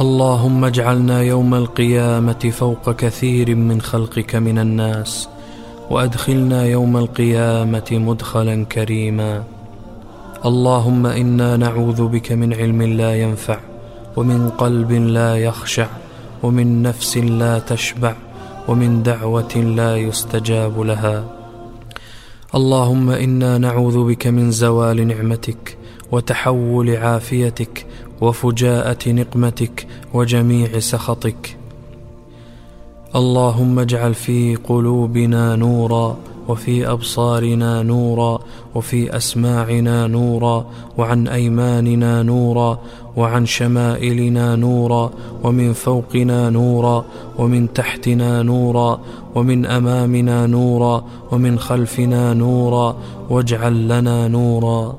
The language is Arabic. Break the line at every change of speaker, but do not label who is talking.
اللهم اجعلنا يوم القيامة فوق كثير من خلقك من الناس وأدخلنا يوم القيامة مدخلا كريما. اللهم إنا نعوذ بك من علم لا ينفع ومن قلب لا يخشع ومن نفس لا تشبع ومن دعوة لا يستجاب لها. اللهم إنا نعوذ بك من زوال نعمتك وتحول عافيتك وفجاءة نقمتك وجميع سخطك. اللهم اجعل في قلوبنا نورا وفي أبصارنا نورا وفي أسماعنا نورا وعن أيماننا نورا وعن شمائلنا نورا ومن فوقنا نورا ومن تحتنا نورا ومن أمامنا نورا ومن خلفنا نورا واجعل لنا نورا.